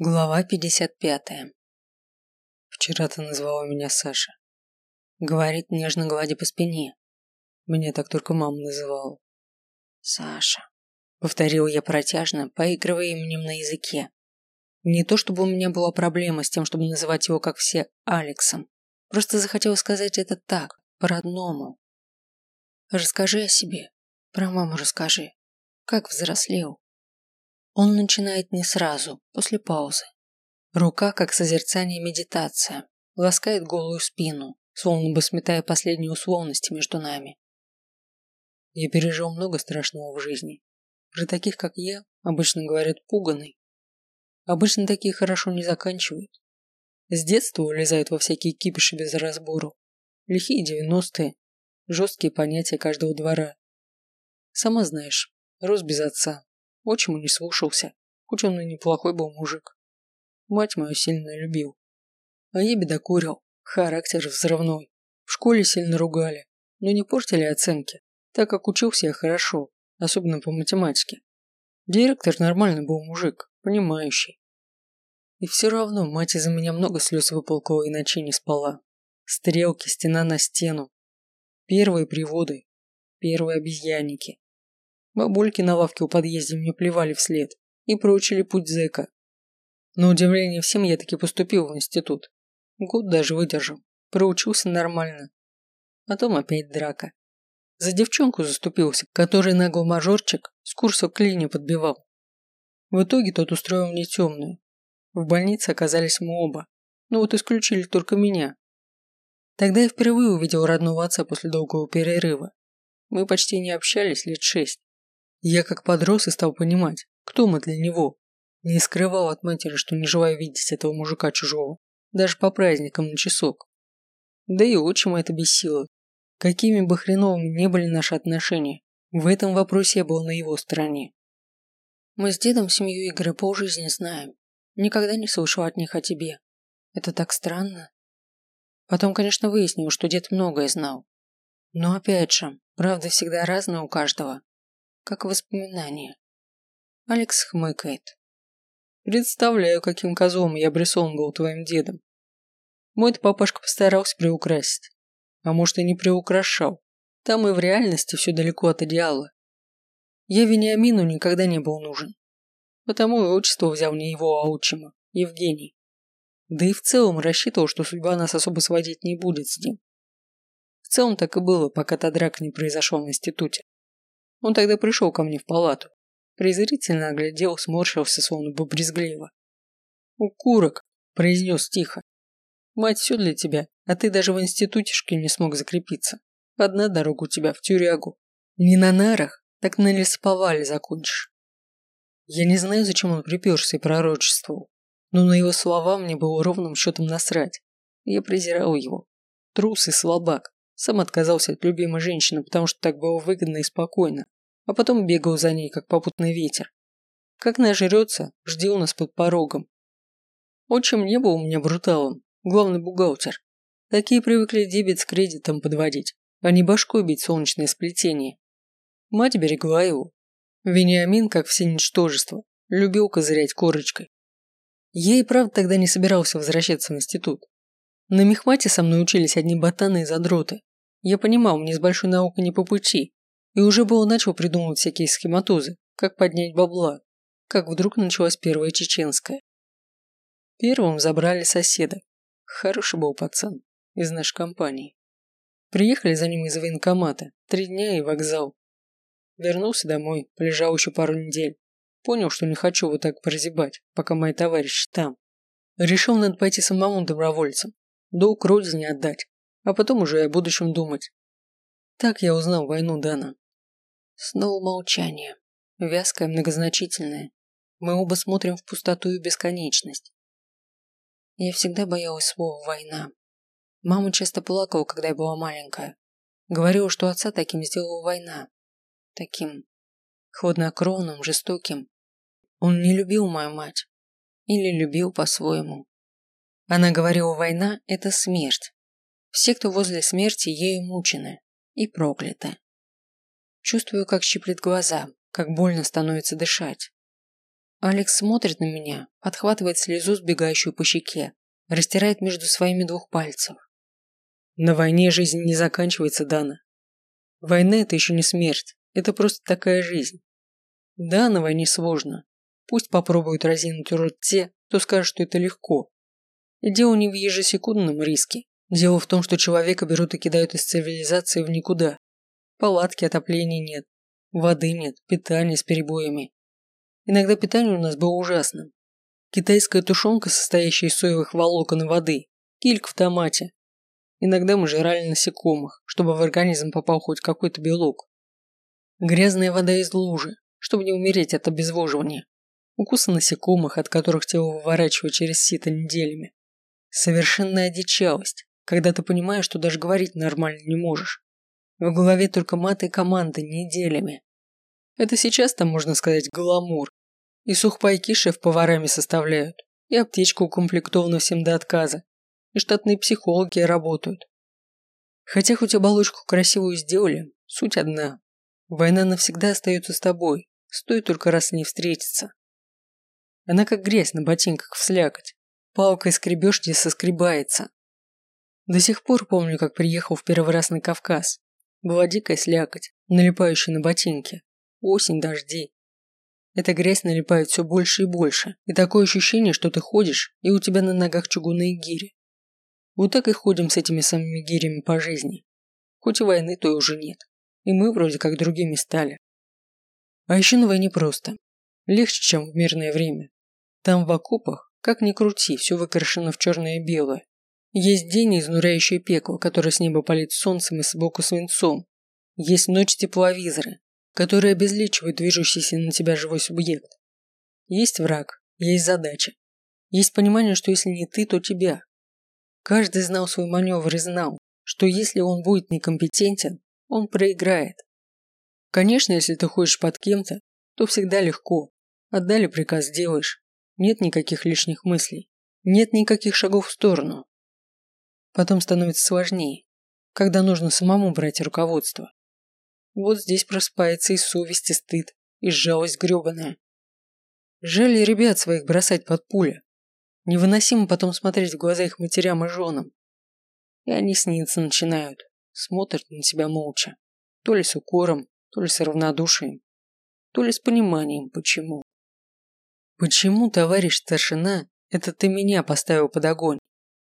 Глава 55. Вчера ты назвала меня Саша. Говорит, нежно гладя по спине. Меня так только мама называла. Саша. Повторил я протяжно, поигрывая именем на языке. Не то чтобы у меня была проблема с тем, чтобы называть его, как все, Алексом. Просто захотел сказать это так, по-родному. Расскажи о себе. Про маму расскажи. Как взрослел. Он начинает не сразу, после паузы. Рука, как созерцание медитация, ласкает голую спину, словно бы сметая последние условности между нами. Я пережил много страшного в жизни. Про таких, как я, обычно говорят пуганый. Обычно такие хорошо не заканчивают. С детства улезают во всякие кипиши без разбору. Лихие девяностые, жесткие понятия каждого двора. Сама знаешь, рос без отца, Отчиму не слушался, хоть он и неплохой был мужик. Мать мою сильно любил. А я бедокурил, характер взрывной. В школе сильно ругали, но не портили оценки, так как учился я хорошо, особенно по математике. Директор нормальный был мужик, понимающий. И все равно мать из-за меня много слез выполкала и ночей не спала. Стрелки, стена на стену. Первые приводы, первые обезьянники. Бабульки на лавке у подъезда мне плевали вслед и проучили путь зэка. На удивление всем я таки поступил в институт. Год даже выдержал. Проучился нормально. Потом опять драка. За девчонку заступился, который нагло мажорчик с курса клинию подбивал. В итоге тот устроил мне темную. В больнице оказались мы оба. Ну вот исключили только меня. Тогда я впервые увидел родного отца после долгого перерыва. Мы почти не общались лет шесть. Я как подрос и стал понимать, кто мы для него. Не скрывал от матери, что не желаю видеть этого мужика чужого, даже по праздникам на часок. Да и отчима это бесило. Какими бы хреновыми не были наши отношения, в этом вопросе я был на его стороне. Мы с дедом семью Игоря полжизни знаем. Никогда не слышал от них о тебе. Это так странно. Потом, конечно, выяснил, что дед многое знал. Но опять же, правда всегда разная у каждого как воспоминание. Алекс хмыкает. Представляю, каким козлом я обрисован был твоим дедом. Мой-то папашка постарался приукрасить. А может и не приукрашал. Там и в реальности все далеко от идеала. Я Вениамину никогда не был нужен. Потому и отчество взял не его, а отчима, Евгений. Да и в целом рассчитывал, что судьба нас особо сводить не будет с ним. В целом так и было, пока та драка не произошла в институте. Он тогда пришел ко мне в палату. Презрительно оглядел, сморщился, словно бы брезгливо. «Укурок», – произнес тихо. «Мать все для тебя, а ты даже в институтишке не смог закрепиться. Одна дорога у тебя в тюрягу. Не на нарах, так на лесоповале закончишь». Я не знаю, зачем он приперся и пророчествовал, но на его слова мне было ровным счетом насрать. Я презирал его. Трус и слабак. Сам отказался от любимой женщины, потому что так было выгодно и спокойно а потом бегал за ней, как попутный ветер. Как нажрется, жди у нас под порогом. Отчим не был у меня бруталом, главный бухгалтер. Такие привыкли дебет с кредитом подводить, а не башкой бить солнечное сплетение. Мать берегла его. Вениамин, как все ничтожества, любил козырять корочкой. Я и правда тогда не собирался возвращаться в институт. На мехмате со мной учились одни ботаны и задроты. Я понимал, мне с большой наукой не по пути, и уже было начал придумывать всякие схематозы, как поднять бабла, как вдруг началась первая чеченская. Первым забрали соседа. Хороший был пацан из нашей компании. Приехали за ним из военкомата. Три дня и вокзал. Вернулся домой, полежал еще пару недель. Понял, что не хочу вот так прозябать, пока мои товарищи там. Решил, надо пойти самому добровольцем. Долг родине отдать, а потом уже о будущем думать. Так я узнал войну Дана. Снова молчание. Вязкое, многозначительное. Мы оба смотрим в пустоту и бесконечность. Я всегда боялась слова «война». Мама часто плакала, когда я была маленькая. Говорила, что отца таким сделала война. Таким хладнокровным, жестоким. Он не любил мою мать. Или любил по-своему. Она говорила, война – это смерть. Все, кто возле смерти, ею мучены и прокляты. Чувствую, как щиплет глаза, как больно становится дышать. Алекс смотрит на меня, подхватывает слезу, сбегающую по щеке, растирает между своими двух пальцев. На войне жизнь не заканчивается, Дана. Война – это еще не смерть, это просто такая жизнь. Да, на войне сложно. Пусть попробуют разинуть рот те, кто скажет, что это легко. Дело не в ежесекундном риске. Дело в том, что человека берут и кидают из цивилизации в никуда. Палатки, отопления нет, воды нет, питания с перебоями. Иногда питание у нас было ужасным. Китайская тушенка, состоящая из соевых волокон и воды, кильк в томате. Иногда мы жрали насекомых, чтобы в организм попал хоть какой-то белок. Грязная вода из лужи, чтобы не умереть от обезвоживания. Укусы насекомых, от которых тело выворачивает через сито неделями. Совершенная одичалость, когда ты понимаешь, что даже говорить нормально не можешь. В голове только маты команды неделями. Это сейчас там, можно сказать, гламур. И сухпайки шеф-поварами составляют, и аптечка укомплектована всем до отказа, и штатные психологи работают. Хотя хоть оболочку красивую сделали, суть одна. Война навсегда остается с тобой, стоит только раз с ней встретиться. Она как грязь на ботинках вслякать. Палкой скребешь, где соскребается. До сих пор помню, как приехал в первый раз на Кавказ. Была дикая слякоть, налипающая на ботинки. Осень, дожди. Эта грязь налипает все больше и больше, и такое ощущение, что ты ходишь, и у тебя на ногах чугунные гири. Вот так и ходим с этими самыми гирями по жизни. Хоть и войны той уже нет. И мы вроде как другими стали. А еще на войне просто. Легче, чем в мирное время. Там в окопах, как ни крути, все выкрашено в черное и белое. Есть день изнуряющее пекло, которое с неба палит солнцем и сбоку свинцом. Есть ночь тепловизоры, которые обезличивают движущийся на тебя живой субъект. Есть враг, есть задача. Есть понимание, что если не ты, то тебя. Каждый знал свой маневр и знал, что если он будет некомпетентен, он проиграет. Конечно, если ты ходишь под кем-то, то всегда легко. Отдали приказ, делаешь. Нет никаких лишних мыслей. Нет никаких шагов в сторону. Потом становится сложнее, когда нужно самому брать руководство. Вот здесь просыпается и совесть, и стыд, и жалость гребаная. Жаль ребят своих бросать под пули. Невыносимо потом смотреть в глаза их матерям и женам. И они сниться начинают, смотрят на себя молча. То ли с укором, то ли с равнодушием, то ли с пониманием, почему. Почему, товарищ старшина, это ты меня поставил под огонь,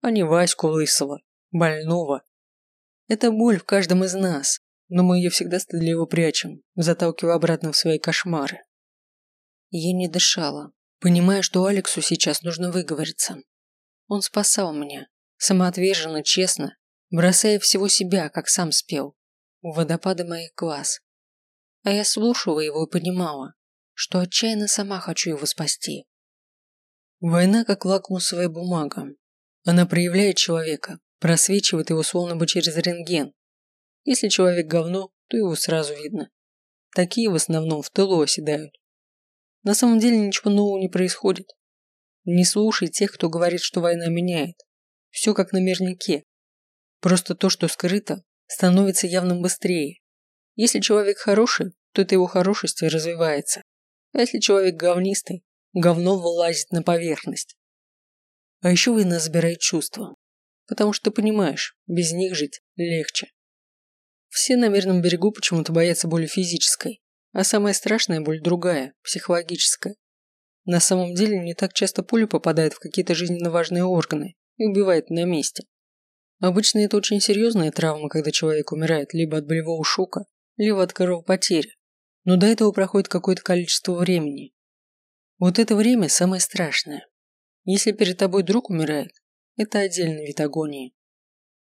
а не Ваську Лысого, больного? Это боль в каждом из нас, но мы ее всегда стыдливо прячем, заталкивая обратно в свои кошмары. Я не дышала, понимая, что Алексу сейчас нужно выговориться. Он спасал меня, самоотверженно, честно, бросая всего себя, как сам спел, у водопада моих глаз. А я слушала его и понимала, что отчаянно сама хочу его спасти. Война как лакмусовая бумага. Она проявляет человека, просвечивает его словно бы через рентген, если человек говно, то его сразу видно. Такие в основном в тылу оседают. На самом деле ничего нового не происходит. Не слушай тех, кто говорит, что война меняет. Все как на мирнике. Просто то, что скрыто, становится явным быстрее. Если человек хороший, то это его хорошесть развивается. А если человек говнистый, говно вылазит на поверхность. А еще война забирает чувства. Потому что понимаешь, без них жить легче. Все на мирном берегу почему-то боятся боли физической, а самая страшная боль другая, психологическая. На самом деле не так часто пуля попадает в какие-то жизненно важные органы и убивает на месте. Обычно это очень серьезная травма, когда человек умирает либо от болевого шока, либо от кровопотери. Но до этого проходит какое-то количество времени. Вот это время самое страшное. Если перед тобой друг умирает, это отдельный вид агонии.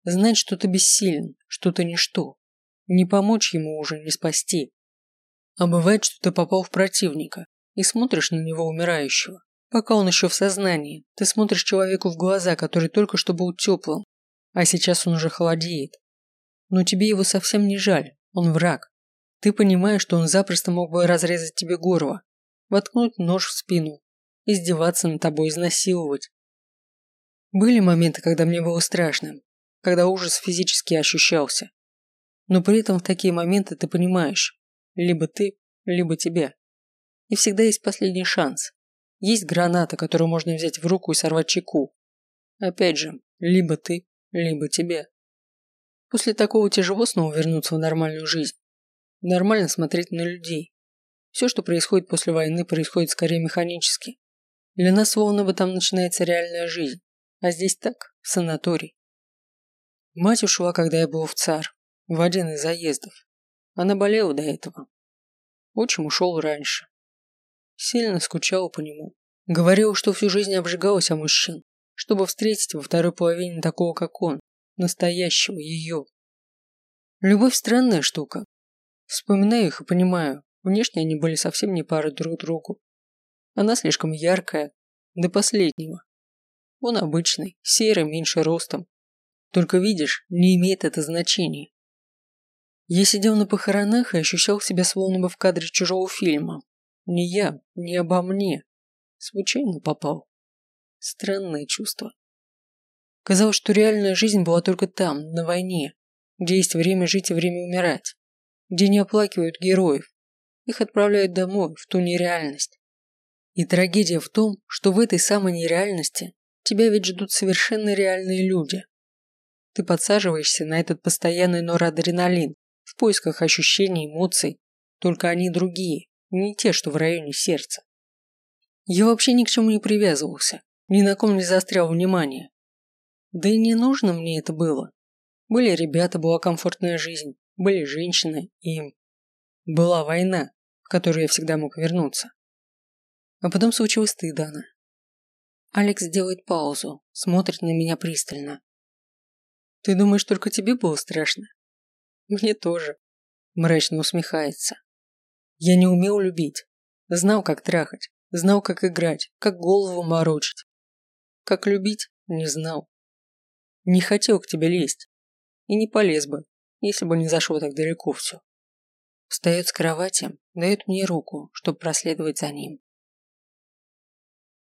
Знать, что ты бессилен, что ты ничто, не помочь ему уже, не спасти. А бывает, что ты попал в противника и смотришь на него умирающего. Пока он еще в сознании, ты смотришь человеку в глаза, который только что был теплым, а сейчас он уже холодеет. Но тебе его совсем не жаль, он враг. Ты понимаешь, что он запросто мог бы разрезать тебе горло, воткнуть нож в спину, издеваться над тобой, изнасиловать. Были моменты, когда мне было страшно, когда ужас физически ощущался. Но при этом в такие моменты ты понимаешь, либо ты, либо тебя. И всегда есть последний шанс. Есть граната, которую можно взять в руку и сорвать чеку. Опять же, либо ты, либо тебе. После такого тяжело снова вернуться в нормальную жизнь. Нормально смотреть на людей. Все, что происходит после войны, происходит скорее механически. Для нас словно бы там начинается реальная жизнь. А здесь так, в санаторий. Мать ушла, когда я был в ЦАР, в один из заездов. Она болела до этого. Отчим ушел раньше. Сильно скучала по нему. Говорил, что всю жизнь обжигалась о мужчин, чтобы встретить во второй половине такого, как он, настоящего ее. Любовь странная штука. Вспоминаю их и понимаю, внешне они были совсем не пары друг другу. Она слишком яркая, до последнего. Он обычный, серый, меньше ростом. Только видишь, не имеет это значения. Я сидел на похоронах и ощущал себя словно бы в кадре чужого фильма. Не я, не обо мне. Случайно попал. Странное чувство. Казалось, что реальная жизнь была только там, на войне, где есть время жить и время умирать, где не оплакивают героев, их отправляют домой, в ту нереальность. И трагедия в том, что в этой самой нереальности тебя ведь ждут совершенно реальные люди. Ты подсаживаешься на этот постоянный норадреналин в поисках ощущений, эмоций, только они другие, не те, что в районе сердца. Я вообще ни к чему не привязывался, ни на ком не заострял внимание. Да и не нужно мне это было. Были ребята, была комфортная жизнь, были женщины и... Была война, в которую я всегда мог вернуться. А потом случилось ты, Дана. Алекс делает паузу, смотрит на меня пристально. Ты думаешь, только тебе было страшно? Мне тоже. Мрачно усмехается. Я не умел любить. Знал, как трахать. Знал, как играть, как голову морочить. Как любить, не знал. Не хотел к тебе лезть. И не полез бы, если бы не зашло так далеко все. Встает с кровати, дает мне руку, чтобы проследовать за ним.